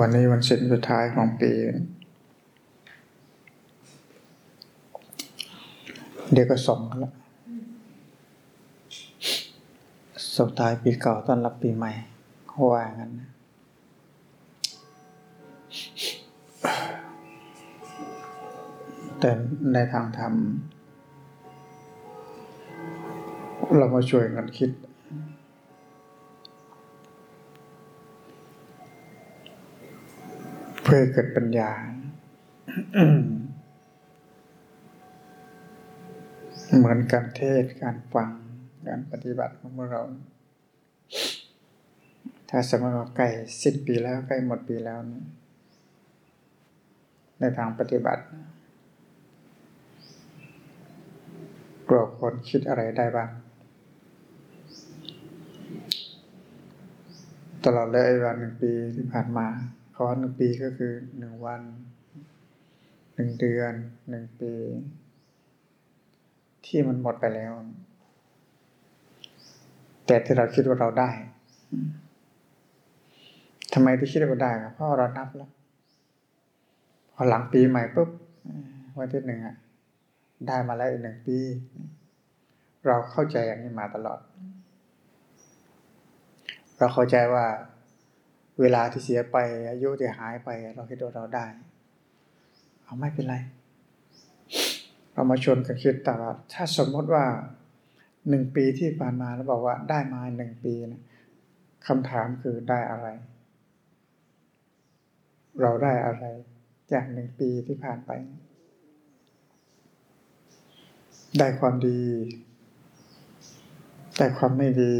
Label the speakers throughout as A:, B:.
A: วันนี้วันสิ้นสุดท้ายของปี เดี๋ยวก็ส่งแล้วส่งท้ายปีเก่าต้อนรับปีใหม่ว่างั้นนะแต่ในทางธรรมเรามาช่วยกันคิด เพื่อเกิดปัญญาเหมือนการเทศการฟังการปฏิบัติของพวกเรา ถ้าสมมติว่าใกล้สิ้นปีแล้วใกล้หมดปีแล้วนี่ในทางปฏิบัติกลัวคนคิดอะไรได้บ้าง ตลอดเลยวันหนึ่งปีที่ผ่านมา คอหนึ่งปีก็คือหนึ่งวันหนึ่งเดือนหนึ่งปี ที่มันหมดไปแล้ว แต่ที่เราคิดว่าเราได้ทำไมที่คิดว่าได้ครับเพราะเรานับแล้ว พอหลังปีใหม่ปุ๊บวันที่หนึ่งอะได้มาแล้วอีกหนึ่งปี เราเข้าใจอย่างนี้มาตลอด เราเข้าใจว่า เวลาที่เสียไป อายุที่หายไป เราคิดว่าเราได้ เอาไม่เป็นไรเรามาชวนกันคิดแต่ว่าถ้าสมมติว่าหนึ่งปีที่ผ่านมาแล้วบอกว่าได้มาหนึ่งปีนะคำถามคือได้อะไร เราได้อะไร จากหนึ่งปีที่ผ่านไป ได้ความดี ได้ความไม่ดี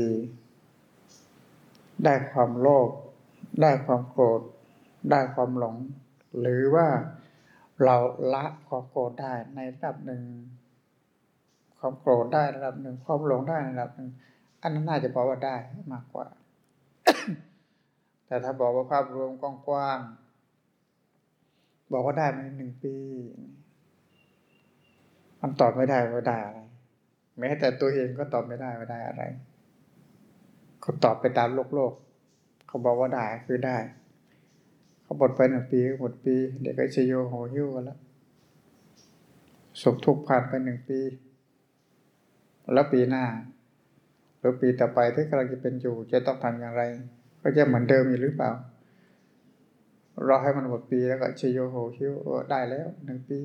A: ได้ความโลภ ได้ความโกรธได้ความหลง หรือว่าเราละความโกรธได้ในระดับหนึ่ง ความโกรธได้ระดับหนึ่ง ความหลงได้ระดับหนึ่ง อันนั้นน่าจะบอกว่าได้มากกว่า แต่ถ้าบอกว่าภาพรวมกว้างๆบอกว่าได้มาหนึ่งปีมันตอบไม่ได้ว่าได้อะไรแม้แต่ตัวเองก็ตอบไม่ได้ว่าได้อะไรเขาตอบไปตามโลกโลก เขาบอกว่าได้คือได้ เขาหมดไปหนึ่งปีหมดปี เด็กก็ชโยโหหิ้วกันแล้วสุขทุกข์ผ่านไปหนึ่งปี แล้วปีหน้าหรือปีต่อไปที่กำลังจะเป็นอยู่ จะต้องทำอย่างไร ก็จะเหมือนเดิมอยู่หรือเปล่ารอให้มันหมดปีแล้วก็ชโยโหหิ้วได้แล้วหนึ่งปี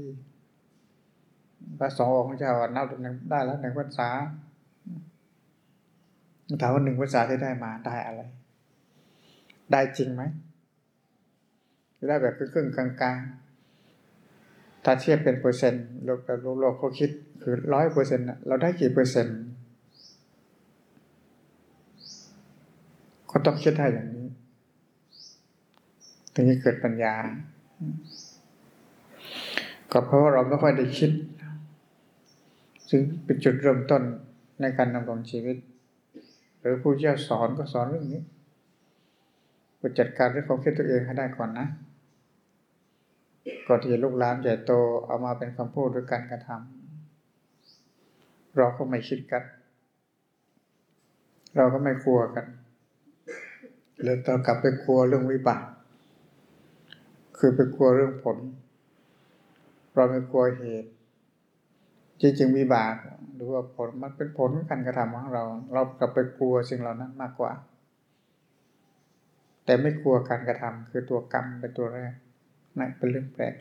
A: พระสององค์เจ้านับหนึ่งได้แล้วหนึ่งพรรษาถามว่าหนึ่งพรรษาที่ได้มาได้อะไร ได้จริงไหมได้แบบครึ่งกลางๆ ถ้าเทียบเป็นเปอร์เซ็นต์โลกแบบโลกเขาคิดคือร้อยเปอร์เซ็นต์เราได้กี่เปอร์เซ็นต์ก็ต้องคิดได้อย่างนี้ ถึงจะเกิดปัญญา ก็เพราะว่าเราไม่ค่อยได้คิด ซึ่งเป็นจุดเริ่มต้นในการดำรงชีวิต หรือผู้เชี่ยวสอนก็สอนเรื่องนี้ ก็จัดการเรื่องความคิดตัวเองให้ได้ก่อนนะ ก่อนที่ลูกหลานใหญ่โตเอามาเป็นคำพูดด้วยการกระทำเราก็ไม่คิดกัน เราก็ไม่กลัวกันเลยต่อกลับไปกลัวเรื่องวิบากคือไปกลัวเรื่องผล เราไม่กลัวเหตุจริงๆวิบากหรือว่าผลมันเป็นผลของการกระทำของเรา เรากลับไปกลัวสิ่งเหล่านั้นมากกว่า แต่ไม่กลัวการกระทำคือตัวกรรมเป็นตัวแรกนั่นเป็นเรื่องแปลก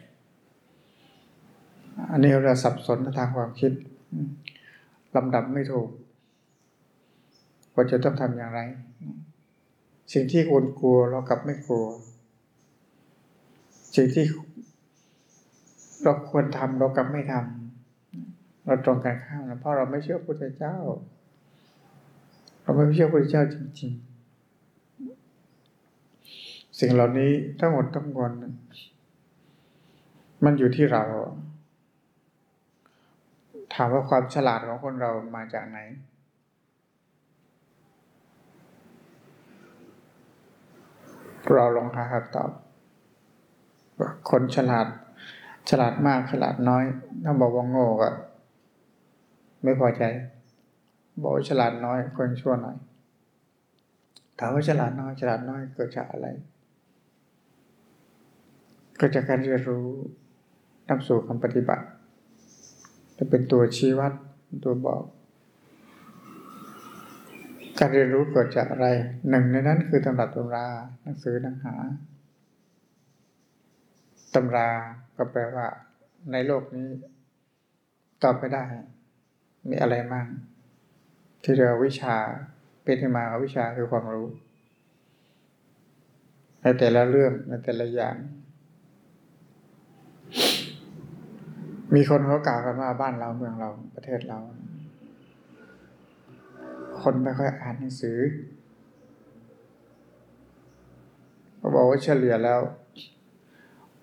A: อันนี้เราสับสนทางความคิดลำดับไม่ถูกว่าจะต้องทำอย่างไร สิ่งที่ควรกลัวเรากลับไม่กลัว สิ่งที่เราควรทำเรากลับไม่ทำเราตรงกันข้ามนะเพราะเราไม่เชื่อพระพุทธเจ้า เราไม่เชื่อพระพุทธเจ้าจริง ๆ สิ่งเหล่านี้ทั้งหมดทั้งมวลมันอยู่ที่เรา ถามว่าความฉลาดของคนเรามาจากไหน เราลองหาคำตอบว่าคนฉลาด ฉลาดมากฉลาดน้อยถ้าบอกว่าโง่ก็ไม่พอใจ บอกฉลาดน้อยคนชั่วหน่อยถามว่าฉลาดน้อยฉลาดน้อยเกิดจากอะไร ก็จากการเรียนรู้นำสู่คำปฏิบัติ จะเป็นตัวชี้วัดตัวบอก การเรียนรู้เกิดจากอะไร หนึ่งในนั้นคือตำรับตำราหนังสือหนังหาตำราก็แปลว่า ในโลกนี้ ตอบไม่ได้ มีอะไรมั่งที่เรียกวิชาเป็นที่มาของวิชาคือความรู้ในแต่ละเรื่องในแต่ละอย่าง มีคนเขากล่าวกันว่าบ้านเราเมืองเราประเทศเรา คนไม่ค่อยอ่านหนังสือเขาบอกว่าเฉลี่ยแล้ว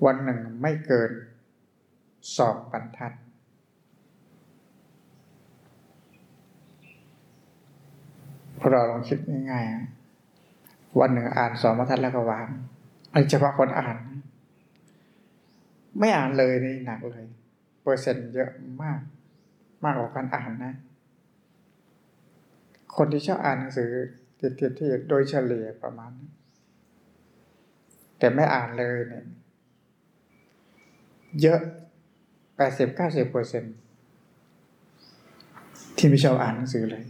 A: วันหนึ่งไม่เกินสองบรรทัดพอเราลองคิดง่ายๆวันหนึ่งอ่านสองบรรทัดแล้วก็วางอันเฉพาะคนอ่าน ไม่อ่านเลยนี่หนักเลย ปอร์เซ็นต์เยอะมาก มากกว่าการอ่านนะ คนที่ชอบอ่านหนังสือติดๆที่โดยเฉลี่ยประมาณ แต่ไม่อ่านเลยเนี่ย เยอะแปดสิบเก้าสิบเปอร์เซ็นที่ไม่ชอบอ่านหนังสือเลย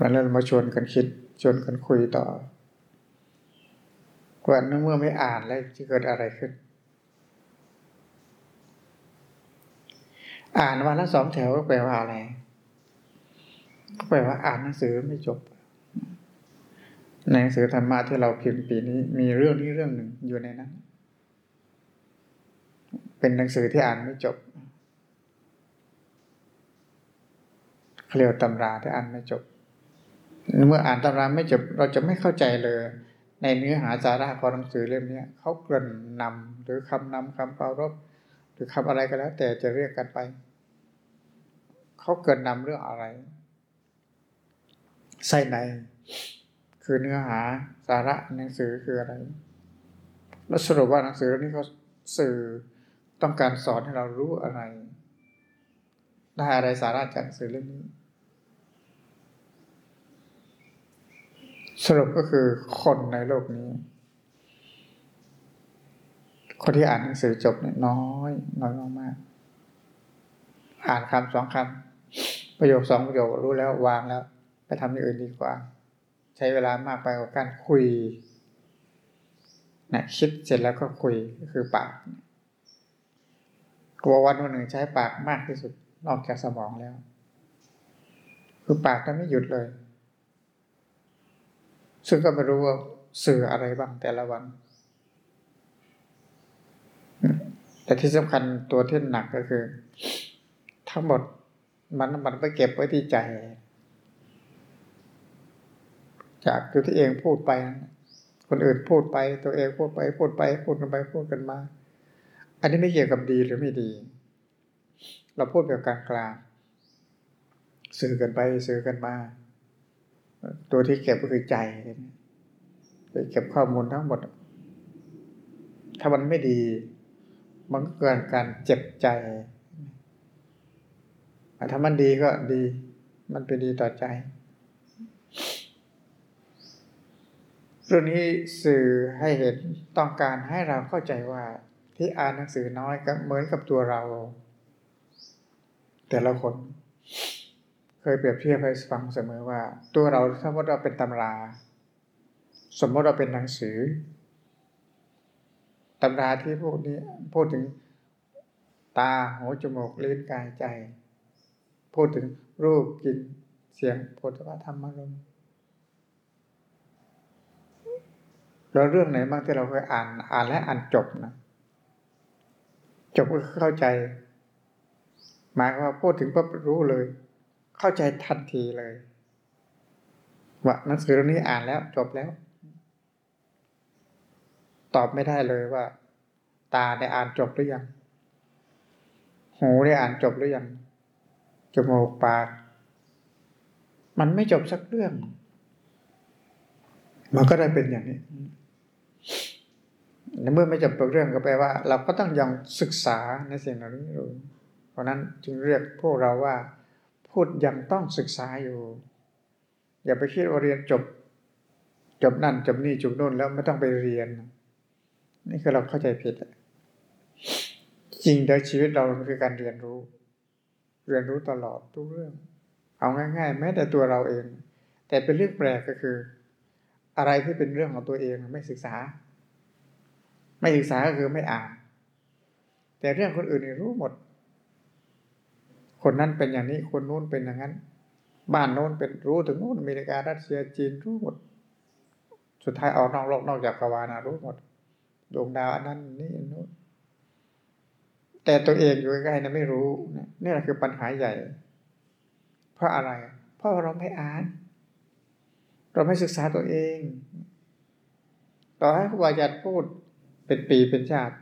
A: วันนั้นมาชวนกันคิดชวนกันคุยต่อว่าเมื่อไม่อ่านแล้วจะเกิดอะไรขึ้น อ่านวันละสองแถวก็แปลว่าอะไรก็แปลว่าอ่านหนังสือไม่จบ ในหนังสือธรรมะที่เราพิมพ์ปีนี้ มีเรื่องนี้เรื่องหนึ่งอยู่ในนั้น เป็นหนังสือที่อ่านไม่จบเรียกตำราที่อ่านไม่จบ เมื่ออ่านตำราไม่จบ เราจะไม่เข้าใจเลย ในเนื้อหาสาระของหนังสือเล่มนี้เขาเกริ่นนำหรือคำนำคำเปารบ หรือคำอะไรก็แล้ว แต่จะเรียกกันไป เขาเกิดนำเรื่องอะไรใส่ใน คือเนื้อหาสาระหนังสือคืออะไร แล้วสรุปว่าหนังสือเล่มนี้เขาสื่อต้องการสอนให้เรารู้อะไร ได้อะไรสาระจากหนังสือเล่มนี้ สรุปก็คือคนในโลกนี้ คนที่อ่านหนังสือจบเนี่ยน้อย น้อยมากๆอ่านคำสองคำประโยคสองประโยครู้แล้ววางแล้วไปทำอย่างอื่นดีกว่า ใช้เวลามากไปกว่าการคุยนะคิดเสร็จแล้วก็คุยก็คือปากกลัววันวันหนึ่งใช้ปากมากที่สุดนอกจากสมองแล้ว คือปากก็ไม่หยุดเลย ซึ่งก็ไม่รู้ว่าสื่ออะไรบ้างแต่ละวัน แต่ที่สำคัญตัวที่หนักก็คือ ทั้งหมดมันมันไปเก็บไว้ที่ใจ จากตัวที่เองพูดไป คนอื่นพูดไป ตัวเองพูดไป พูดไป พูดกันไปพูดกันมา อันนี้ไม่เกี่ยวกับดีหรือไม่ดี เราพูดแบบกลางๆสื่อกันไปสื่อกันมา ตัวที่เก็บก็คือใจไปเก็บข้อมูลทั้งหมด ถ้ามันไม่ดี มันก็เกิดการเจ็บใจถ้ามันดีก็ดี มันเป็นดีต่อใจเรื่องนี้สื่อให้เห็นต้องการให้เราเข้าใจว่าที่อ่านหนังสือน้อยก็เหมือนกับตัวเรา แต่ละคน เคยเปรียบเทียบให้ฟังเสมอว่า ตัวเราสมมติเราเป็นตำรา สมมติเราเป็นหนังสือ ตำราที่พวกนี้พูดถึงตาหูจมูกลิ้นกายใจ พูดถึงรูปกลิ่นเสียงโผฏฐธรรมารมณ์แล้วเรื่องไหนบ้างที่เราเคยอ่าน อ่านและอ่านจบนะจบก็เข้าใจ หมายว่าพูดถึงปั๊บรู้เลย เข้าใจทันทีเลยว่าหนังสือเรื่องนี้อ่านแล้วจบแล้ว ตอบไม่ได้เลยว่า ตาได้อ่านจบหรือยัง หูได้อ่านจบหรือยังจมูกปาก มันไม่จบสักเรื่อง มันก็ได้เป็นอย่างนี้เมื่อไม่จบเรื่องก็แปลว่า เราก็ต้องยังศึกษาในสิ่งเหล่านี้อยู่เพราะนั้นจึงเรียกพวกเราว่า พูดยังต้องศึกษาอยู่ อย่าไปคิดว่าเรียนจบ จบนั่นจบนี่จบโน่นแล้วไม่ต้องไปเรียน นี่คือเราเข้าใจผิดจริงโดยชีวิตเราคือการเรียนรู้ เรียนรู้ตลอดทุกเรื่อง เอาง่าย ๆ แม้แต่ตัวเราเอง แต่เป็นเรื่องแปลกก็คือ อะไรที่เป็นเรื่องของตัวเองไม่ศึกษา ไม่ศึกษาก็คือไม่อ่าน แต่เรื่องคนอื่นนี่รู้หมด คนนั้นเป็นอย่างนี้คนนู้นเป็นอย่างนั้น บ้านโน้นเป็นรู้ถึงโน้นอเมริการัสเซียจีนรู้หมด สุดท้ายออกนอกโลกนอกจากกวานะรู้หมด ดวงดาวอันนั้นนี่นู้นแต่ตัวเองอยู่ใกล้ๆนะไม่รู้นี่แหละคือปัญหาใหญ่ เพราะอะไร เพราะเราไม่อ่าน เราไม่ศึกษาตัวเอง ต่อให้ครูบาอาจารย์พูดเป็นปีเป็นชาติ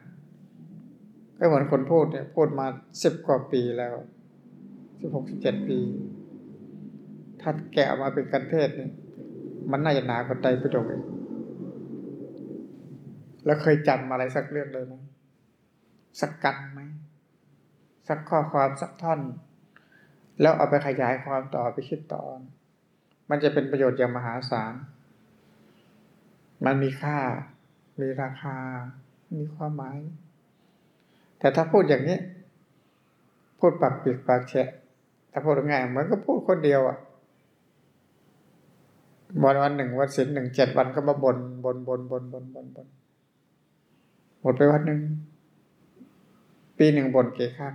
A: ก็เหมือนคนพูดเนี่ยพูดมาสิบกว่าปีแล้วสิบหกสิบเจ็ดปี ถ้าแกะมาเป็นกันเทศเนี่ยมันน่าจะหนากว่าใจไปดกเอง แล้วเคยจำอะไรสักเรื่องเลยไหมสักกันไหมสักข้อความสักท่อน แล้วเอาไปขยายความต่อไปคิดต่อ มันจะเป็นประโยชน์อย่างมหาศาล มันมีค่า มีราคา มีความหมาย แต่ถ้าพูดอย่างนี้ พูดปากปิดปากแฉะถ้าพูดง่ายเหมือนก็พูดคนเดียวอะวันวันหนึ่งวันศิลหนึ่งเจ็ดวันก็มาบนบนบนบนบนบนบน หมดไปวันหนึ่ง ปีหนึ่งบนกี่ครั้ง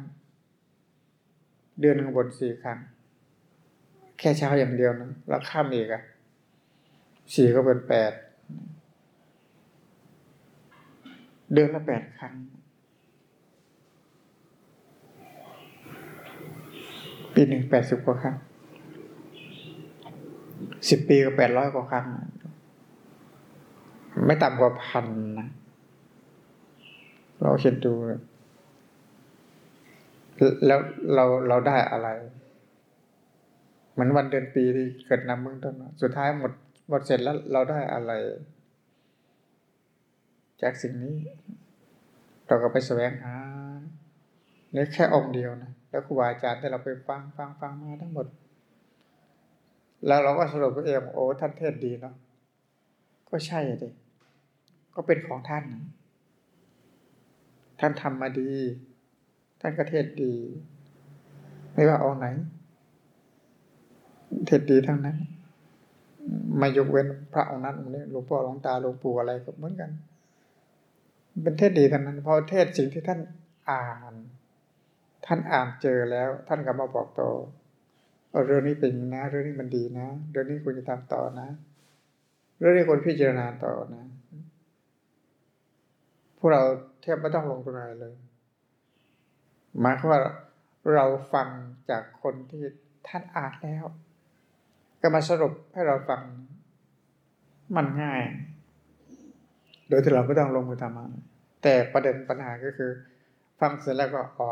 A: เดือนหนึ่งบนสี่ครั้ง แค่เช้าอย่างเดียวนะแล้วข้ามอีกอะสี่ก็เป็นแปด เดือนละแปดครั้ง ปีหนึ่งแปดสิบกว่าครั้งสิบปีก็แปดร้อยกว่าครั้ง ไม่ต่ำกว่าพันนะ เราคิดดู แล้วเราเราได้อะไรเหมือนวันเดือนปีที่เกิดนำเบื้องต้นสุดท้ายหมดหมดเสร็จแล้วเราได้อะไร จากสิ่งนี้ เราก็ไปแสวงหานี่แค่องค์เดียวนะแล้วครูบาอาจารย์ที่เราไปฟังฟังฟังมาทั้งหมด แล้วเราก็สรุปเองโอ้ท่านเทศดีเนาะก็ใช่ดิก็เป็นของท่านนะ ท่านทำมาดี ท่านก็เทศดี ไม่ว่าอาไหน เทศดีทั้งนั้น มายกเว้นพระองค์นั้นองค์นี้หลวงพ่อหลวงตาหลวงปู่อะไรก็เหมือนกัน เป็นเทศดีทั้งนั้นพราะเทศสิ่งที่ท่านอ่าน ท่านอ่านเจอแล้ว ท่านก็มาบอกต่อเรื่องนี้เป็นนะ เรื่องนี้มันดีนะเรื่องนี้ควรจะทำต่อนะ เรื่องนี้ควรพิจารณาต่อนะ พวกเรา แทบไม่ต้องลงทุนอะไรเลย หมายความว่าเราฟังจากคนที่ท่านอ่านแล้ว ก็มาสรุปให้เราฟังมันง่าย โดยที่เราไม่ต้องลงมือทำมันแต่ประเด็นปัญหาก็คือ ฟังเสร็จแล้วก็อ๋อ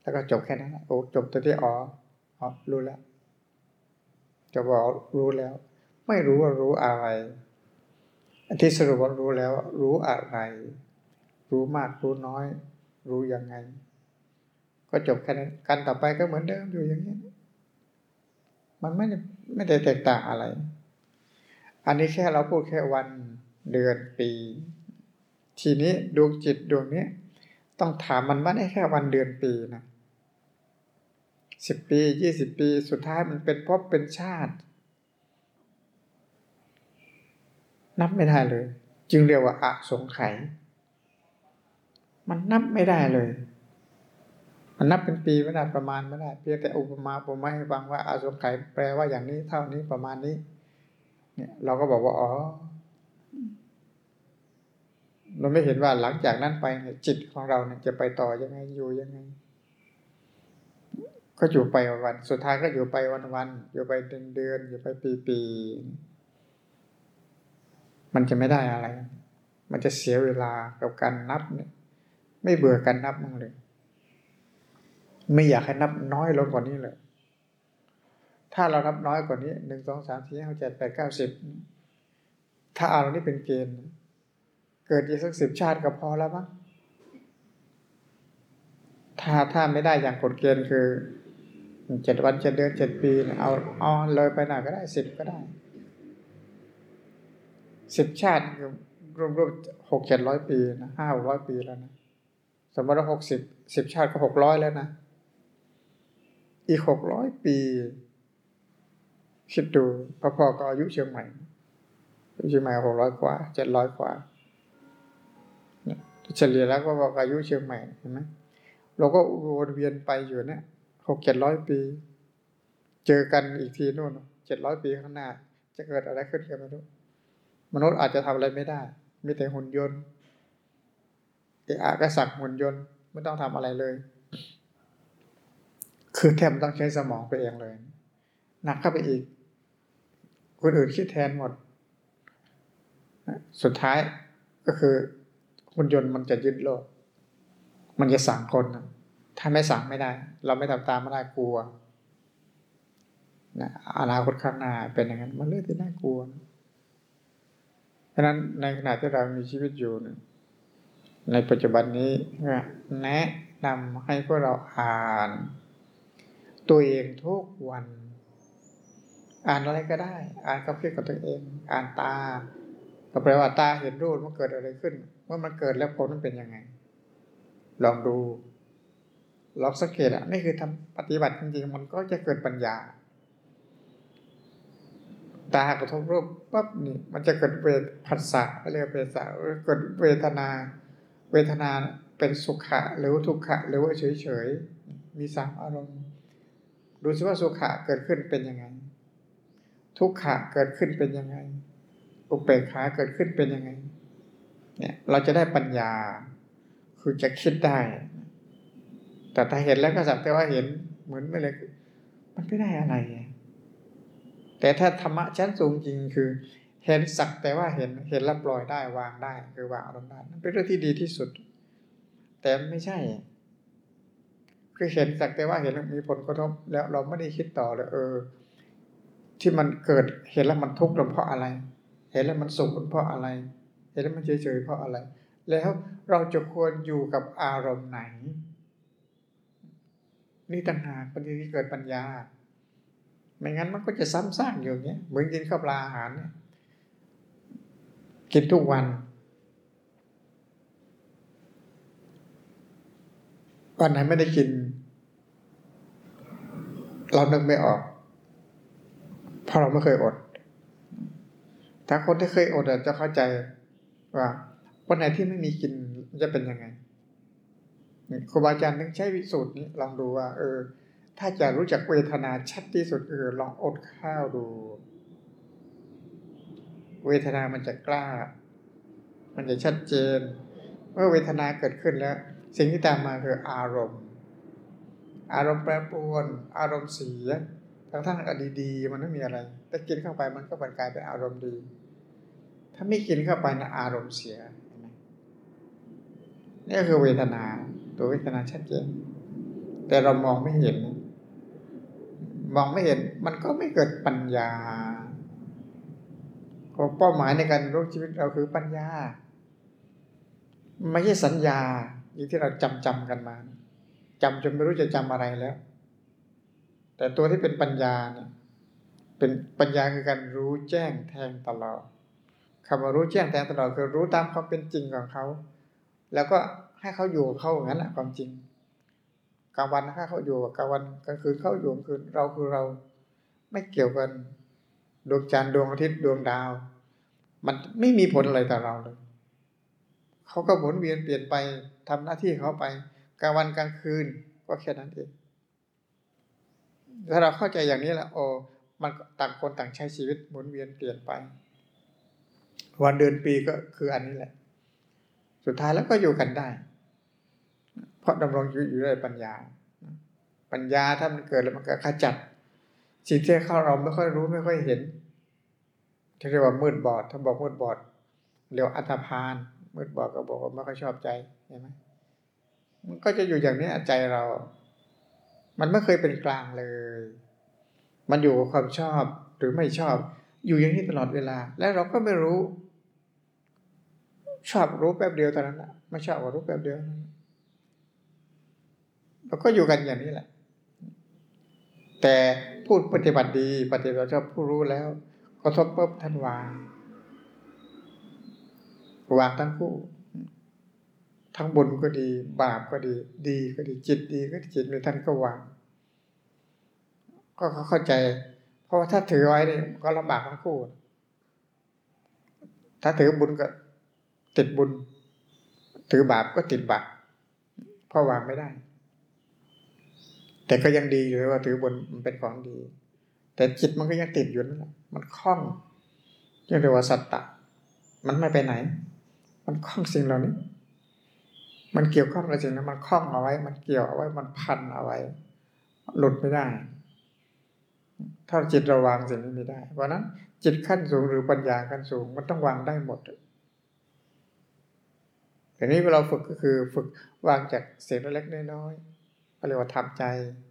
A: แล้วก็จบแค่นั้นโอ้จบตัวที่อ๋ออ๋อรู้แล้วจะบอกรู้แล้ว ไม่รู้ว่ารู้อะไรที่สรุปว่ารู้แล้ว รู้อะไร รู้มากรู้น้อย รู้ยังไง ก็จบแค่นั้นกันต่อไปก็เหมือนเดิมอยู่อย่างนี้ มันไม่ไม่ได้แตกต่างอะไร อันนี้แค่เราพูดแค่วันเดือนปี ทีนี้ดวงจิตดวงนี้ ต้องถามมันว่าได้แค่วันเดือนปีนะสิบปียี่สิบปีสุดท้ายมันเป็นพบเป็นชาติ นับไม่ได้เลย จึงเรียกว่าอสงไขย มันนับไม่ได้เลย มันนับเป็นปีไม่ได้ประมาณไม่ได้เพียงแต่อุปมาผมไม่ให้ฟังว่าอาสงไขยแปลว่าอย่างนี้เท่านี้ประมาณนี้ เนี่ย เราก็บอกว่าอ๋อเราไม่เห็นว่าหลังจากนั้นไปเนี่ยจิตของเราเนี่ยจะไปต่อยังไงอยู่ยังไง ก็อยู่ไปวันสุดท้ายก็อยู่ไปวันวันอยู่ไปเดือนเดือนอยู่ไปปีปีมันจะไม่ได้อะไร มันจะเสียเวลากับการนับเนี่ย ไม่เบื่อการนับมั้งเลย ไม่อยากให้นับน้อยลงกว่านี้เลย ถ้าเรานับน้อยกว่านี้หนึ่งสองสามสี่ห้าเจ็ดแปดเก้าสิบถ้าเอาเรานี่เป็นเกณฑ์ เกิดอีกสักสิบชาติก็พอแล้วมั้งถ้าถ้าไม่ได้อย่างกฎเกณฑ์คือเจ็ดวันเจ็ดเดือนเจ็ดปีเอาเอาเลยไปหน่อยก็ได้สิบก็ได้สิบชาติรวมรวมหกเจ็ดร้อยปีนะห้าหกร้อยปีแล้วนะ สมมติว่าหกสิบสิบชาติก็หกร้อยแล้วนะ อีกหกร้อยปี คิดดูพ่อๆก็อายุเชียงใหม่เชียงใหม่หกร้อยกว่าเจ็ดร้อยกว่าเฉลี่ยแล้วก็บอกอายุเชียงใหม่เห็นไหมเราก็วนเวียนไปอยู่เนี่ยหกเจ็ดร้อยปี เจอกันอีกทีนู่นเจ็ดร้อยปีข้างหน้า จะเกิดอะไรขึ้นกันไม่รู้มนุษย์อาจจะทำอะไรไม่ได้ มีแต่หุ่นยนต์ ออาก็สั่งหุ่นยนต์ไม่ต้องทำอะไรเลย คือแทบต้องใช้สมองไปเองเลย หนักเข้าไปอีก คนอื่นคิดแทนหมด สุดท้ายก็คือหุ่นยนต์มันจะยึดโลก มันจะสั่งคนถ้าไม่สั่งไม่ได้ เราไม่ทำตามไม่ได้กลัวนะอนาคตข้างหน้าเป็นอย่างนั้น มันเรื่องที่น่ากลัวนะฉะนั้นในขณะที่เรามีชีวิตอยู่นะ ในปัจจุบันนี้แนะนำให้พวกเราอ่าน ตัวเองทุกวัน อ่านอะไรก็ได้ อ่านกับคิดกับตัวเอง อ่านตา ก็แปลว่าตาเห็นรูปมันเกิดอะไรขึ้น เมื่อมันเกิดแล้วผลมันเป็นยังไง ลองดูลองสังเกตอะนี่คือทำปฏิบัติจริงๆมันก็จะเกิดปัญญา ตากระทบรูปปั๊บนี่มันจะเกิดเวทผัสสะเรียกเวทสะเกิดเวทนา เวทนาเป็นสุขะหรือทุกขะหรือว่าเฉยๆ มีสามอารมณ์ ดูสิว่าสุขะเกิดขึ้นเป็นยังไง ทุกขะเกิดขึ้นเป็นยังไง อุเบกขาเกิดขึ้นเป็นยังไง เนี่ยเราจะได้ปัญญา คือจะคิดได้ แต่ถ้าเห็นแล้วก็สักแต่ว่าเห็นเหมือนไม่เลยมันไม่ได้อะไร แต่ถ้าธรรมะชั้นสูงจริงคือ เห็นสักแต่ว่าเห็นเห็นแล้วปล่อยได้วางได้คือวางอารมณ์ได้นั่นเป็นเรื่องที่ดีที่สุด แต่ไม่ใช่ คือเห็นสักแต่ว่าเห็นมีผลกระทบ แล้วเราไม่ได้คิดต่อเลยเออ ที่มันเกิดเห็นแล้วมันทุกข์เพราะอะไร เห็นแล้วมันสุขเพราะอะไร เห็นแล้วมันเฉยๆเพราะอะไร แล้วเราจะควรอยู่กับอารมณ์ไหน นี่ต่างหากเป็นที่เกิดปัญญาไม่งั้นมันก็จะซ้ำซากอยู่เงี้ยเหมือนกินข้าวปลาอาหารเนี่ย กินทุกวัน วันไหนไม่ได้กิน เรานึกไม่ออก เพราะเราไม่เคยอด ถ้าคนที่เคยอดจะเข้าใจว่า วันไหนที่ไม่มีกินจะเป็นยังไงครูบาอาจารย์ต้องใช้วิสูตรนี้ลองดูว่า เออ ถ้าจะรู้จักเวทนาชัดที่สุดเออลองอดข้าวดู เวทนามันจะกล้า มันจะชัดเจน เมื่อเวทนาเกิดขึ้นแล้ว สิ่งที่ตามมาคืออารมณ์ อารมณ์แปรปรวน อารมณ์เสียทั้งทั้งอดีๆมันไม่มีอะไร แต่กินเข้าไปมันก็เป็นกลายเป็นอารมณ์ดี ถ้าไม่กินเข้าไปนะอารมณ์เสียนี่คือเวทนา ตัวเวทนาชัดเจน แต่เรามองไม่เห็น มองไม่เห็น มันก็ไม่เกิดปัญญา เป้าหมายในการรู้ชีวิตเราคือปัญญา ไม่ใช่สัญญาอย่างที่เราจำจำกันมาจำจนไม่รู้จะจำอะไรแล้ว แต่ตัวที่เป็นปัญญาเนี่ยเป็นปัญญาคือการรู้แจ้งแทงตลอดคำว่ารู้แจ้งแทงตลอดคือรู้ตามความเป็นจริงของเขา แล้วก็ให้เขาอยู่เขาอย่างนั้นแหละความจริงกลางวันถ้าเขาอยู่กลางวันกลางคืนเขาอยู่กลางคืนเราคือเราไม่เกี่ยวกัน ดวงจันทร์ดวงอาทิตย์ดวงดาว มันไม่มีผลอะไรต่อเราเลยเขาก็หมุนเวียนเปลี่ยนไปทำหน้าที่เขาไปกลางวันกลางคืนก็แค่นั้นเองถ้าเราเข้าใจอย่างนี้แหละโอ้มันต่างคนต่างใช้ชีวิตหมุนเวียนเปลี่ยนไป วันเดือนปีก็คืออันนี้แหละ สุดท้ายแล้วก็อยู่กันได้ เพราะดำรงอยู่ด้วยปัญญา ปัญญาถ้ามันเกิดแล้วมันก็ขจัด สิ่งที่เข้าเราไม่ค่อยรู้ไม่ค่อยเห็นที่เรียกว่ามืดบอด ถ้าบอกมืดบอดเรียกอัตพาน มืดบอดก็บอกว่าไม่ค่อยชอบใจเห็นไหมมันก็จะอยู่อย่างนี้ใจเรา มันไม่เคยเป็นกลางเลย มันอยู่กับความชอบหรือไม่ชอบ อยู่อย่างนี้ตลอดเวลา และเราก็ไม่รู้ ชอบรู้แป๊บเดียวเท่านั้นแหะไม่ชอบก็รู้แป๊บเดียวเราก็อยู่กันอย่างนี้แหละ แต่ พูดปฏิบัติดี ปฏิบัติชอบผู้รู้แล้วกระทบปุ๊บท่านวางวางทั้งคู่ ทั้งบุญก็ดี บาปก็ดี ดีก็ดีจิตดีก็ดีจิตไม่ท่านก็วาง ก็เขาเข้าใจ เพราะว่าถ้าถือไว้นี่ยก็ลำบากทั้งคู่ ถ้าถือบุญก็ติดบุญ ถือบาปก็ติดบาปเพราะวางไม่ได้ แต่ก็ยังดีอยู่ว่าถือบุญมันเป็นของดี แต่จิตมันก็ยังติดอยู่นั่นแหละมันคล้องเรียกว่าสัตตะ มันไม่ไปไหน มันคล้องสิ่งเหล่านี้ มันเกี่ยวข้องกับสิ่งนั้นมันคล้องเอาไว้ มันเกี่ยวเอาไว้มันพันเอาไว้ หลุดไม่ได้ ถ้าจิตเราวางสิ่งนี้ไม่ได้ เพราะนั้น จิตขั้นสูงหรือปัญญาขั้นสูง มันต้องวางได้หมดแต่นี้เราฝึกก็คือฝึกวางจากเสียงเล็กๆน้อย ๆเรียกว่าทำใจ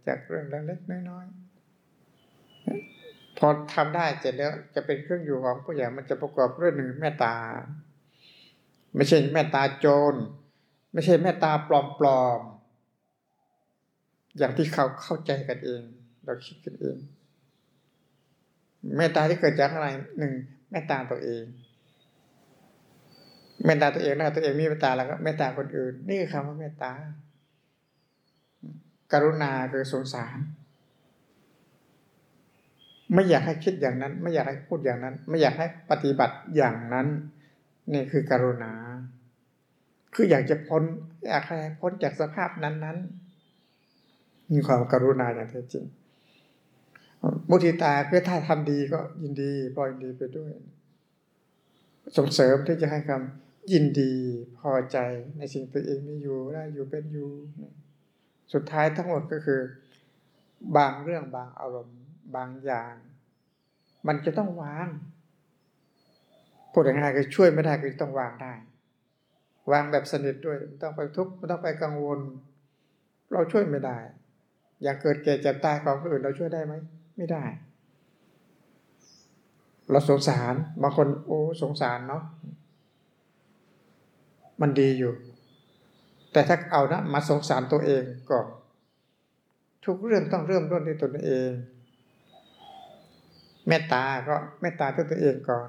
A: จากเรื่องเล็กๆน้อยๆพอทำได้เสร็จแล้วจะเป็นเครื่องอยู่ของผู้ใหญ่มันจะประกอบด้วยหนึ่งเมตตา ไม่ใช่เมตตาโจร ไม่ใช่เมตตาปลอมๆอย่างที่เขาเข้าใจกันเอง เราคิดกันเองเมตตาที่เกิดจากอะไรหนึ่งเมตตาตัวเองเมตตาตัวเองนะตัวเองมีเมตตาแล้วก็เมตตาคนอื่น นี่คือคำว่าเมตตา กรุณาคือสงสาร ไม่อยากให้คิดอย่างนั้น ไม่อยากให้พูดอย่างนั้น ไม่อยากให้ปฏิบัติอย่างนั้นนี่คือกรุณา คืออยากจะพ้นอยากให้พ้นจากสภาพนั้นๆมีความกรุณาอย่างแท้จริงมุทิตาคือถ้าทำดีก็ยินดีปล่อยดีไปด้วย ส่งเสริมที่จะให้คำยินดีพอใจในสิ่งตัวเองมีอยู่ได้อยู่เป็นอยู่ สุดท้ายทั้งหมดก็คือ บางเรื่องบางอารมณ์บางอย่าง มันจะต้องวางพูดง่ายๆคือช่วยไม่ได้ก็ต้องวางได้ วางแบบสนิทด้วยไม่ต้องไปทุกข์ไม่ต้องไปกังวล เราช่วยไม่ได้ อย่างเกิดแก่เจ็บตายของคนอื่นเราช่วยได้ไหมไม่ได้ เราสงสารบางคนโอ้สงสารเนาะมันดีอยู่ แต่ถ้าเอานะมาสงสารตัวเองก่อนทุกเรื่องต้องเริ่มต้นที่ตนเองเมตตาก็เมตตาตัวตัวเองก่อน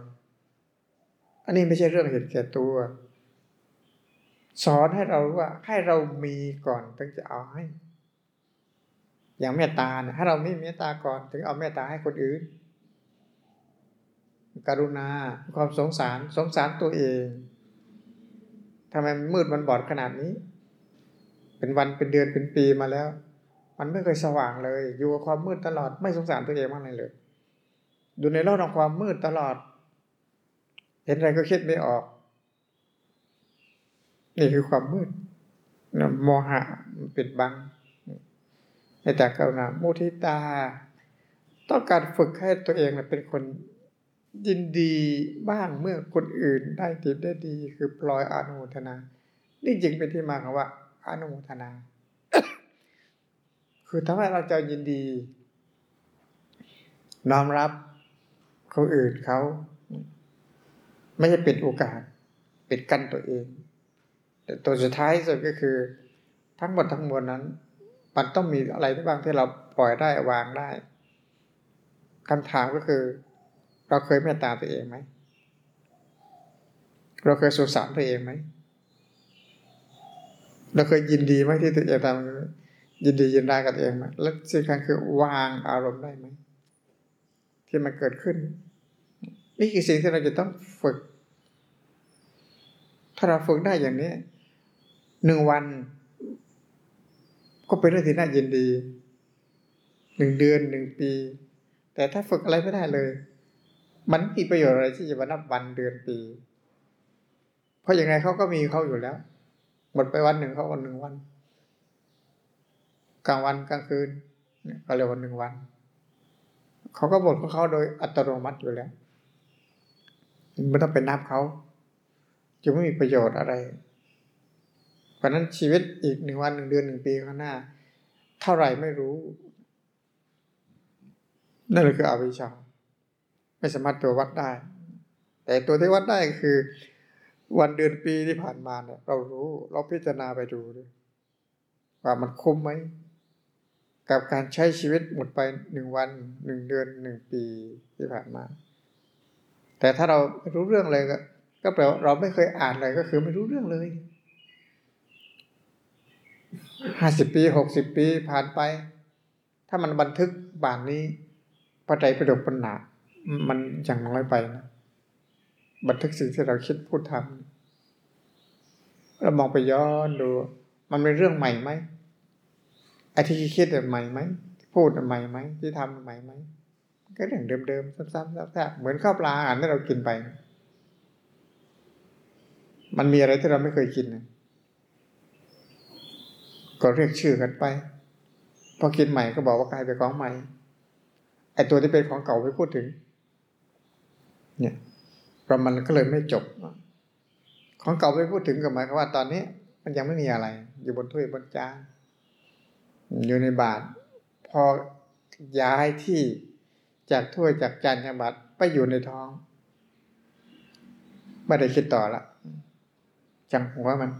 A: อันนี้ไม่ใช่เรื่องเห็นแก่ตัว สอนให้เราว่าให้เรามีก่อนถึงจะเอาให้ อย่างเมตตาเนี่ยให้เรามีเมตตาก่อน ถึงเอาเมตตาให้คนอื่น กรุณาความสงสารสงสารตัวเองทำไมมืดมันบอดขนาดนี้ เป็นวันเป็นเดือนเป็นปีมาแล้ว มันไม่เคยสว่างเลย อยู่กับความมืดตลอดไม่สงสารตัวเองมากเลยเลยดูในโลกของความมืดตลอด เห็นอะไรก็คิดไม่ออก นี่คือความมืดโมหะมันปิดบังในแต่กรุณามุทิตา ต้องการฝึกให้ตัวเองเป็นคนยินดีบ้างเมื่อคนอื่นได้ดีได้ดี คือปล่อยอนุโมทนา นี่จริงเป็นที่มาของว่า อนุโมทนา คือทำให้เราจะยินดี น้อมรับคนอื่นเขา ไม่ใช่ปิดโอกาส ปิดกั้นตัวเอง แต่ตัวสุดท้ายสุดก็คือ ทั้งหมดทั้งมวลนั้น มันต้องมีอะไรที่บางที่เราปล่อยได้วางได้คำถามก็คือ เราเคยเมตตาตัวเองไหม เราเคยสงสารตัวเองไหม เราเคยยินดีไหมที่ตัวเองทำยินดียินได้กับตัวเองไหมแล้วสิ่งสำคัญคือวางอารมณ์ได้ไหมที่มันเกิดขึ้น นี่คือสิ่งที่เราจะต้องฝึก ถ้าเราฝึกได้อย่างนี้หนึ่งวัน ก็เป็นเรื่องที่น่ายินดีหนึ่งเดือนหนึ่งปี แต่ถ้าฝึกอะไรไม่ได้เลย มันมีประโยชน์อะไรที่จะมานับวันเดือนปี เพราะอยังไงเขาก็มีเขาอยู่แล้ว หมดไปวันหนึ่งเขาวันหนึ่งวัน กลางวันกลางคืนเขาเรียกวันหนึ่งวัน เขาก็หมดของเขาโดยอัตโนมัติอยู่แล้วไม่ต้องไปนับเขาจะไม่มีประโยชน์อะไร เพราะนั้นชีวิตอีกหนึ่งวันหนึ่งเดือนหนึ่งปีข้างหน้า เท่าไหร่ไม่รู้ นั่นคืออวิชชาไม่สามารถตัววัดได้ แต่ตัวที่วัดได้คือ วันเดือนปีที่ผ่านมาเนี่ย เรารู้เราพิจารณาไปดูด้วยว่ามันคุ้มไหมกับการใช้ชีวิตหมดไปหนึ่งวันหนึ่งเดือนหนึ่งปีที่ผ่านมา แต่ถ้าเราไม่รู้เรื่องเลยก็ก็แปลว่าเราไม่เคยอ่านเลยก็คือไม่รู้เรื่องเลยห้าสิบปีหกสิบปีผ่านไป ถ้ามันบันทึกบานนี้พระไตรปิฎกปัญหามันยังน้อยไปนะ บันทึกสิ่งที่เราคิดพูดทำเรามองไปย้อนดู มันเป็นเรื่องใหม่ไหมไอ้ที่คิดใหม่ไหมพูดใหม่ไหมที่ทำใหม่ไหมก็เรื่องเดิมๆซ้ำๆซ้ำๆเหมือนข้าวปลาอาหารที่เรากินไป มันมีอะไรที่เราไม่เคยกินก็เรียกชื่อกันไป พอกินใหม่ก็บอกว่ากลายเป็นของใหม่ไอ้ตัวที่เป็นของเก่าไม่พูดถึง เนี่ย เรามันก็เลยไม่จบ ของเก่าไม่พูดถึงก็หมายความว่าตอนนี้ มันยังไม่มีอะไร อยู่บนถ้วยบนจานอยู่ในบาท พอย้ายที่จากถ้วยจากจานจากบาทไปอยู่ในท้องไม่ได้คิดต่อละจังหัวมัน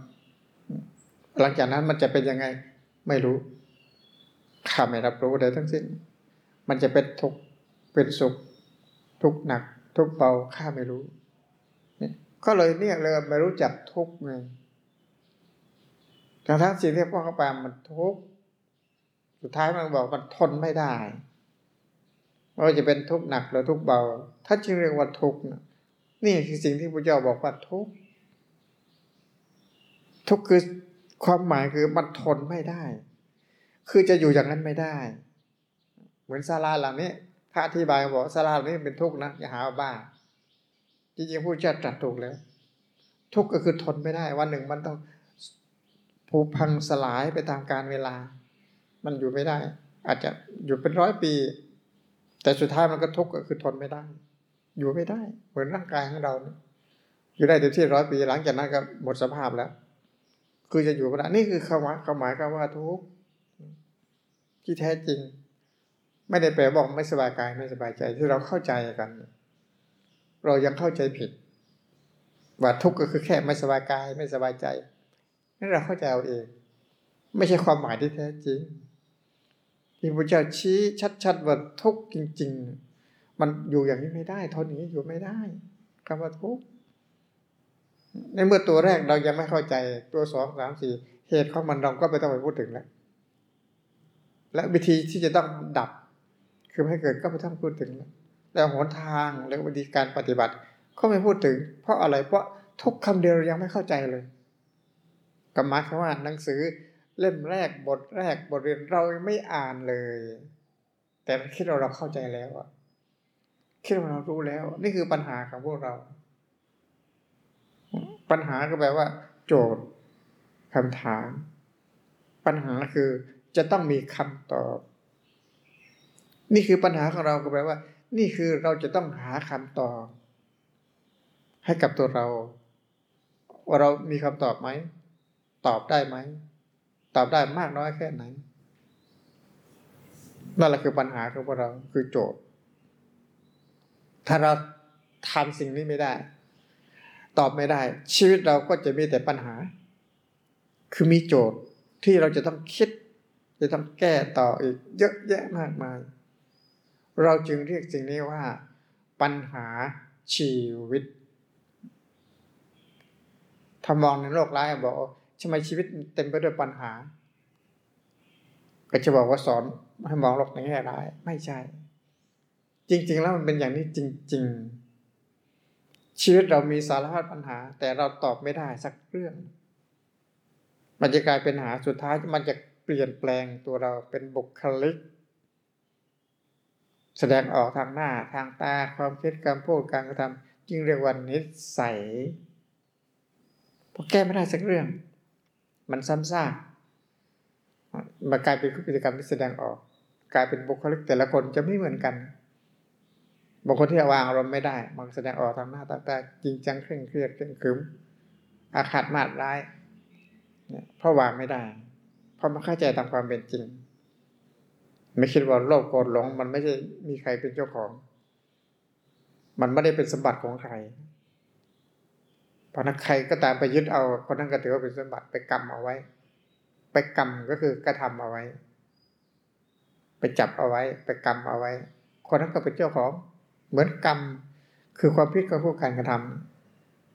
A: หลังจากนั้นมันจะเป็นยังไง ไม่รู้ข้าไม่รับรู้ใดทั้งสิ้น มันจะเป็นทุกข์เป็นสุข ทุกข์หนัก ทุกข์เบาข้าไม่รู้ ก็เลยเนี่ยเลยไม่รู้จักทุกไงทั้งทั้งสิ่งที่พ่อเขาไปมันทุกสุดท้ายมันบอกมันทนไม่ได้ว่าจะเป็นทุกข์หนักหรือทุกข์เบา ถ้าจึงเรียกว่าทุกข์นี่คือสิ่งที่พระเจ้าบอกว่าทุกข์ทุกข์คือความหมายคือมันทนไม่ได้ คือจะอยู่อย่างนั้นไม่ได้ เหมือนศาลาหลังนี้พระอธิบายบอกศาลาหลังนี้เป็นทุกข์นะอย่าหาบ้า จริงๆผู้เจ้าตรัสถูกแล้ว ทุกข์ก็คือทนไม่ได้ วันหนึ่งมันต้องผุพังสลายไปตามการเวลา มันอยู่ไม่ได้ อาจจะอยู่เป็นร้อยปี แต่สุดท้ายมันก็ทุกข์ก็คือทนไม่ได้ อยู่ไม่ได้ เหมือนร่างกายของเราเนี่ยอยู่ได้เต็มที่ร้อยปี หลังจากนั้นก็หมดสภาพแล้ว คือจะอยู่ไม่ได้นี่คือคำว่าคำหมายคำว่าทุกข์ที่แท้จริง ไม่ได้แปลบอกไม่สบายกายไม่สบายใจที่เราเข้าใจกัน เรายังเข้าใจผิด ว่าทุกข์ก็คือแค่ไม่สบายกายไม่สบายใจนั่นเราเข้าใจเอาเอง ไม่ใช่ความหมายที่แท้จริง ที่พระเจ้าชี้ชัดๆว่าทุกข์จริง ๆ มันอยู่อย่างนี้ไม่ได้ทนอย่างนี้อยู่ไม่ได้คำว่าทุกข์ในเมื่อตัวแรกเรายังไม่เข้าใจตัวสองสามสี่เหตุของมันเราก็ไม่ต้องไปพูดถึงแล้วและวิธีที่จะต้องดับ คือให้เกิดก็ไม่ต้องพูดถึงแล้ว แล้วหนทางและวิธีการปฏิบัติก็ไม่พูดถึง เพราะอะไรเพราะทุกคำเดียวเรายังไม่เข้าใจเลยกับมาคำว่าหนังสือเล่มแรกบทแรกบทเรียนเราไม่อ่านเลย แต่คิดเราเราเข้าใจแล้วอะคิดว่าเรารู้แล้ว นี่คือปัญหาของพวกเรา ปัญหาก็แปลว่า โจทย์คำถาม ปัญหาคือจะต้องมีคำตอบ นี่คือปัญหาของเราก็แปลว่า นี่คือเราจะต้องหาคำตอบ ให้กับตัวเรา ว่าเรามีคำตอบไหม ตอบได้ไหม ตอบได้มากน้อยแค่ไหนนั่นแหละคือปัญหาของพวกเราคือโจทย์ ถ้าเราทำสิ่งนี้ไม่ได้ ตอบไม่ได้ ชีวิตเราก็จะมีแต่ปัญหา คือมีโจทย์ที่เราจะต้องคิด จะต้องแก้ต่ออีกเยอะแยะมากมาย เราจึงเรียกสิ่งนี้ว่า ปัญหาชีวิตถ้ามองในโลกร้ายบอกทำไมชีวิตเต็มไปด้วยปัญหา ก็จะบอกว่าสอนให้มองโลกในแง่ร้าย ไม่ใช่ จริง ๆ แล้วมันเป็นอย่างนี้จริง ๆ ชีวิตเรามีสารพัดปัญหา แต่เราตอบไม่ได้สักเรื่อง มันจะกลายเป็นหาสุดท้ายมันจะเปลี่ยนแปลงตัวเราเป็นบุคลิก แสดงออกทางหน้าทางตาความคิดการพูดการกระทำจึงเรียกว่านิสัยพอแก้ไม่ได้สักเรื่อง มันซ้ำซากมากลายเป็นพฤติกรรมที่แสดงออก กลายเป็นบุคลิกแต่ละคนจะไม่เหมือนกันบางคนที่วางอารมณ์ไม่ได้ มันแสดงออกทางหน้าตาต่จริงจังเคร่งเครียดเคร่งขรึมอาฆาตมาดร้ายเนี่ยเพราะวางไม่ได้ เพราะไม่เข้าใจตามความเป็นจริง ไม่คิดว่าโลภโกรธหลง มันไม่ใช่มีใครเป็นเจ้าของ มันไม่ได้เป็นสมบัติของใครเพราะนั้นใครก็ตามไปยึดเอาคนนั้นก็ถือว่าเป็นสมบัติไปกรรมเอาไว้ ไปกรรมก็คือกระทำเอาไว้ ไปจับเอาไว้ ไปกรรมเอาไว้ คนนั้นก็เป็นเจ้าของ เหมือนกรรมคือความผิดของผู้การกระท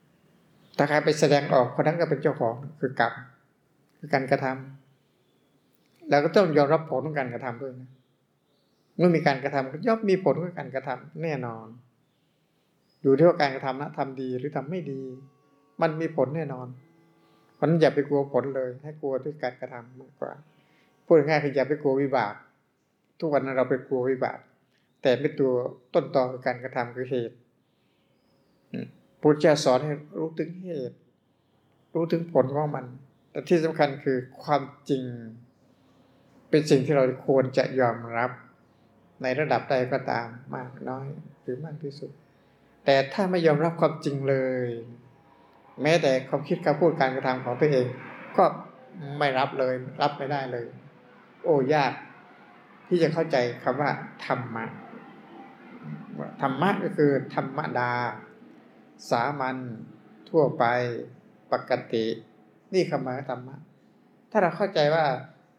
A: ำถ้าใครไปแสดงออกคนนั้นก็เป็นเจ้าของคือกรรมคือการกระทำ แล้วก็ต้องยอมรับผลของการกระทำด้วยนะเมื่อมีการกระทำก็ย่อมมีผลของการกระทำแน่นอน อยู่ที่ว่าการกระทำนะทำดีหรือทำไม่ดี มันมีผลแน่นอนเพราะนั้นอย่าไปกลัวผลเลย ให้กลัวที่การกระทำมากกว่าพูดง่ายๆคืออย่าไปกลัววิบาก ทุกวันนั้นเราไปกลัววิบาก แต่ไม่ตัวต้นตอคือการกระทำคือเหตุพุทธเจ้าสอนให้รู้ถึงเหตุ รู้ถึงผลของมัน แต่ที่สำคัญคือความจริง เป็นสิ่งที่เราควรจะยอมรับในระดับใดก็ตามมากน้อยหรือมากที่สุด แต่ถ้าไม่ยอมรับความจริงเลย แม้แต่ความคิดการพูดการกระทำของตัวเอง ก็ไม่รับเลย รับไม่ได้เลย โอ้ยาก ที่จะเข้าใจคำว่าธรรมะธรรมะก็คือธรรมดา สามัญทั่วไปปกติ นี่คำหมายธรรมะ ถ้าเราเข้าใจว่า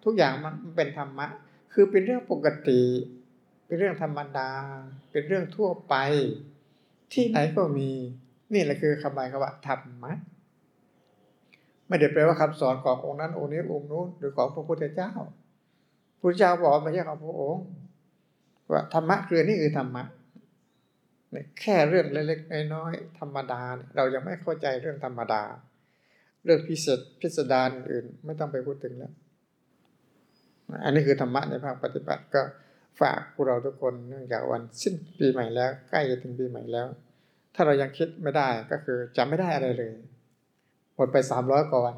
A: ทุกอย่างมันเป็นธรรมะ คือเป็นเรื่องปกติ เป็นเรื่องธรรมดา เป็นเรื่องทั่วไป ที่ไหนก็มี นี่แหละคือคำหมายคำว่าธรรมะไม่ได้แปลว่าคำสอนขององค์นั้นองค์นี้องค์นู้นหรือของพระพุทธเจ้าพระเจ้าบอกไม่ใช่ของพระองค์ ว่าธรรมะคือนี่คือธรรมะแค่เรื่องเล็กๆน้อยๆธรรมดา เรายังไม่เข้าใจเรื่องธรรมดา เรื่องพิเศษพิสดารอื่น ไม่ต้องไปพูดถึงแล้ว อันนี้คือธรรมะในภาคปฏิบัติก็ฝากพวกเราทุกคนเนื่องจากวันสิ้นปีใหม่แล้ว ใกล้จะถึงปีใหม่แล้ว ถ้าเรายังคิดไม่ได้ก็คือจำไม่ได้อะไรเลยหมดไปสามร้อยกว่าวัน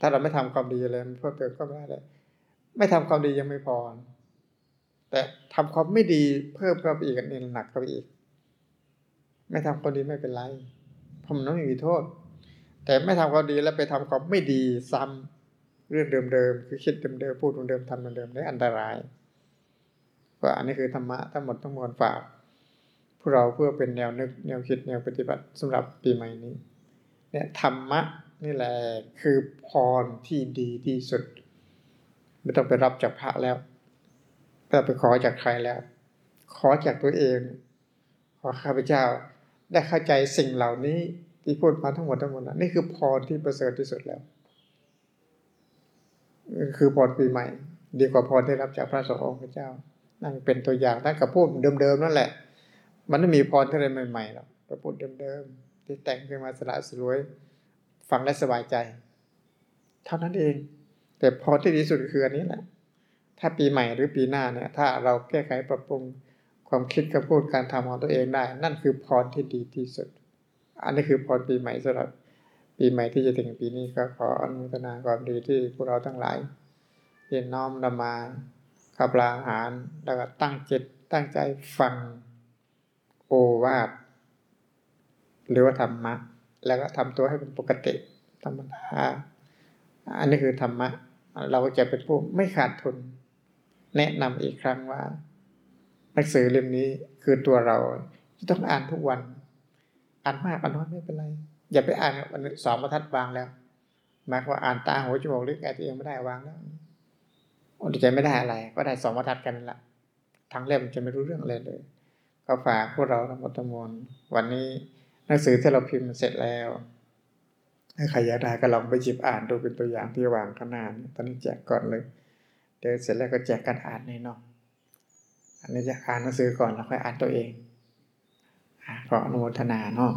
A: ถ้าเราไม่ทำความดีเลยเพิ่มเติมก็ไม่ได้เลยไม่ทำความดียังไม่พอ แต่ทำความไม่ดีเพิ่มเข้าไปอีกนี่หนักเข้าไปอีก ไม่ทำความดีไม่เป็นไรเพราะมันไม่มีโทษ แต่ไม่ทำความดีแล้วไปทำความไม่ดีซ้ำ เรื่องเดิมๆคือคิดเดิมๆพูดเดิมๆทำเดิมๆนี่อันตรายเพราะอันนี้คือธรรมะทั้งหมดทั้งมวลฝากพวกเราเพื่อเป็นแนวนึกแนวคิดแนวปฏิบัติสำหรับปีใหม่นี้ เนี่ยธรรมะนี่แหละคือพรที่ดีที่สุด ไม่ต้องไปรับจากพระแล้วไม่ต้องไปขอจากใครแล้ว ขอจากตัวเอง ขอข้าพเจ้าได้เข้าใจสิ่งเหล่านี้ที่พูดมาทั้งหมดทั้งมวลนี่คือพรที่ประเสริฐที่สุดแล้ว คือพรปีใหม่ ดีกว่าพรที่รับจากพระสงฆ์องค์เจ้า นั่นเป็นตัวอย่างท่านก็พูดเดิมๆนั่นแหละ มันไม่มีพรที่อะไรใหม่ๆหรอกก็พูดเดิมๆที่แต่งขึ้นมาสละสลวย ฟังและสบายใจ เท่านั้นเอง แต่พอที่ดีสุดคืออันนี้แหละ ถ้าปีใหม่หรือปีหน้าเนี่ย ถ้าเราแก้ไขปรับปรุงความคิดกับพูดการทำของตัวเองได้ นั่นคือพรที่ดีที่สุด อันนี้คือพรปีใหม่สำหรับ ปีใหม่ที่จะถึงปีนี้ก็ขออนุโมทนาความดีที่พวกเราทั้งหลายเรียนน้อมนำมาขับลาอาหารแล้วก็ตั้งจิตตั้งใจฟังโอวาทหรือว่าธรรมะ แล้วก็ทำตัวให้เป็นปกติธรรมดาอันนี้คือธรรมะ เราจะเป็นผู้ไม่ขาดทุน แนะนำอีกครั้งว่า หนังสือเล่มนี้คือตัวเรา ต้องอ่านทุกวัน อ่านมากอ่านน้อยไม่เป็นไร อย่าไปอ่านวันสองบรรทัดวางแล้วหมายว่าอ่านตาหัวจมูกลิ้นกายตัวเองไม่ได้วางแล้วอ้ใจไม่ได้อะไร ก็ได้สองบรรทัดกันละทั้งเล่มจะไม่รู้เรื่องอะไรเลย ก็ฝากพวกเราทั้งหมดทั้งมวลวันนี้หนังสือที่เราพิมพ์เสร็จแล้วถ้าใครอยากได้ก็ลองไปจิบอ่านดูเป็นตัวอย่างที่วางข้างหน้าตอนนี้แจกก่อนเลยเดี๋ยวเสร็จแล้วก็แจกการอ่านในนอกอันนี้จะอ่านหนังสือก่อนแล้วค่อยอ่านตัวเองขออนุโมทนาเนาะ